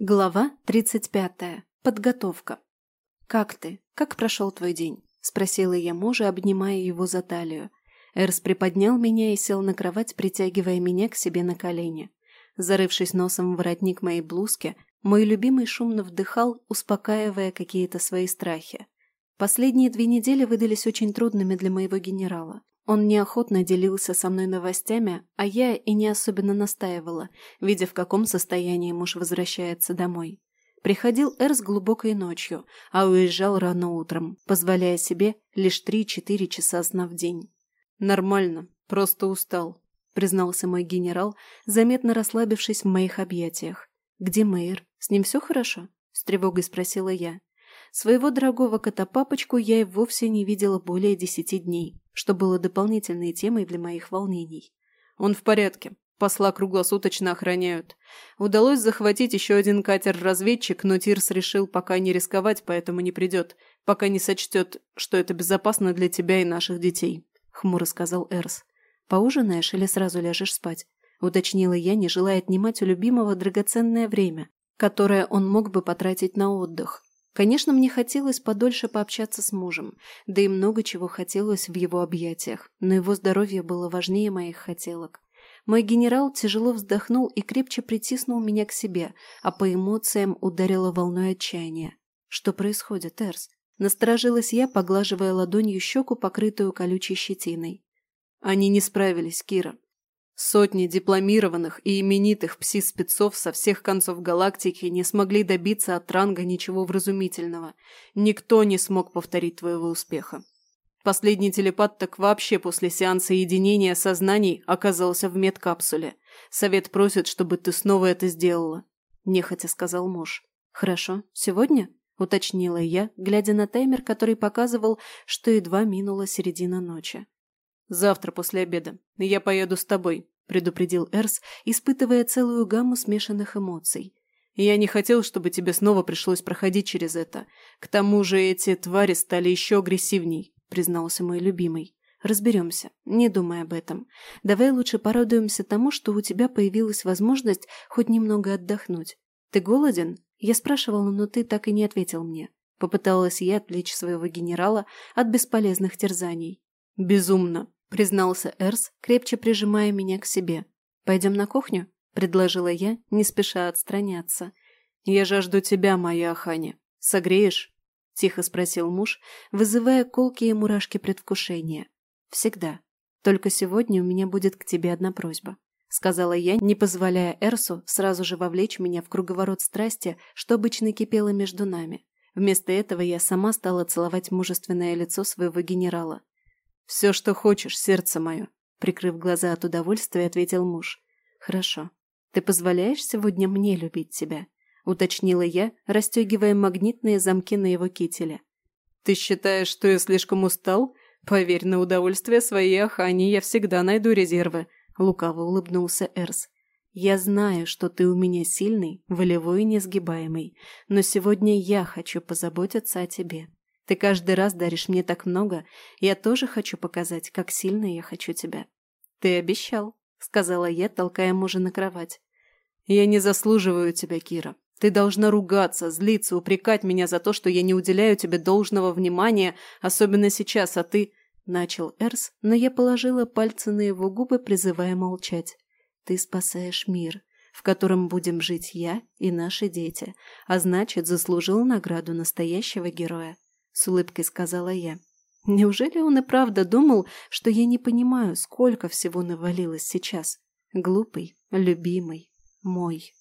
Глава 35. Подготовка. «Как ты? Как прошел твой день?» – спросила я мужа, обнимая его за талию. Эрс приподнял меня и сел на кровать, притягивая меня к себе на колени. Зарывшись носом в воротник моей блузки, мой любимый шумно вдыхал, успокаивая какие-то свои страхи. Последние две недели выдались очень трудными для моего генерала. Он неохотно делился со мной новостями, а я и не особенно настаивала, видя, в каком состоянии муж возвращается домой. Приходил Эрс глубокой ночью, а уезжал рано утром, позволяя себе лишь 3-4 часа сна в день. «Нормально, просто устал», — признался мой генерал, заметно расслабившись в моих объятиях. «Где Мэйр? С ним все хорошо?» — с тревогой спросила я. Своего дорогого кота-папочку я и вовсе не видела более десяти дней что было дополнительной темой для моих волнений. «Он в порядке. Посла круглосуточно охраняют. Удалось захватить еще один катер-разведчик, но Тирс решил пока не рисковать, поэтому не придет, пока не сочтет, что это безопасно для тебя и наших детей», — хмуро сказал Эрс. «Поужинаешь или сразу ляжешь спать?» — уточнила я, не желая отнимать у любимого драгоценное время, которое он мог бы потратить на отдых. Конечно, мне хотелось подольше пообщаться с мужем, да и много чего хотелось в его объятиях, но его здоровье было важнее моих хотелок. Мой генерал тяжело вздохнул и крепче притиснул меня к себе, а по эмоциям ударило волной отчаяния. «Что происходит, Эрс?» Насторожилась я, поглаживая ладонью щеку, покрытую колючей щетиной. «Они не справились, Кира. Сотни дипломированных и именитых пси-спецов со всех концов галактики не смогли добиться от ранга ничего вразумительного. Никто не смог повторить твоего успеха. Последний телепат так вообще после сеанса единения сознаний оказался в медкапсуле. Совет просит, чтобы ты снова это сделала. Нехотя сказал муж. Хорошо, сегодня? Уточнила я, глядя на таймер, который показывал, что едва минула середина ночи. «Завтра после обеда. Я поеду с тобой», – предупредил Эрс, испытывая целую гамму смешанных эмоций. «Я не хотел, чтобы тебе снова пришлось проходить через это. К тому же эти твари стали еще агрессивней», – признался мой любимый. «Разберемся. Не думай об этом. Давай лучше порадуемся тому, что у тебя появилась возможность хоть немного отдохнуть. Ты голоден?» Я спрашивала, но ты так и не ответил мне. Попыталась я отвлечь своего генерала от бесполезных терзаний. «Безумно», – признался Эрс, крепче прижимая меня к себе. «Пойдем на кухню?» – предложила я, не спеша отстраняться. «Я жажду тебя, моя Аханя. Согреешь?» – тихо спросил муж, вызывая колкие мурашки предвкушения. «Всегда. Только сегодня у меня будет к тебе одна просьба», – сказала я, не позволяя Эрсу сразу же вовлечь меня в круговорот страсти, что обычно кипело между нами. Вместо этого я сама стала целовать мужественное лицо своего генерала. «Все, что хочешь, сердце мое», — прикрыв глаза от удовольствия, ответил муж. «Хорошо. Ты позволяешь сегодня мне любить тебя?» — уточнила я, расстегивая магнитные замки на его кителе. «Ты считаешь, что я слишком устал? Поверь, на удовольствие своей Ахани я всегда найду резервы», — лукаво улыбнулся Эрс. «Я знаю, что ты у меня сильный, волевой и несгибаемый, но сегодня я хочу позаботиться о тебе. Ты каждый раз даришь мне так много, я тоже хочу показать, как сильно я хочу тебя. Ты обещал, сказала я, толкая мужа на кровать. Я не заслуживаю тебя, Кира. Ты должна ругаться, злиться, упрекать меня за то, что я не уделяю тебе должного внимания, особенно сейчас, а ты...» Начал Эрс, но я положила пальцы на его губы, призывая молчать. «Ты спасаешь мир, в котором будем жить я и наши дети, а значит, заслужил награду настоящего героя с улыбкой сказала я. Неужели он и правда думал, что я не понимаю, сколько всего навалилось сейчас? Глупый, любимый, мой.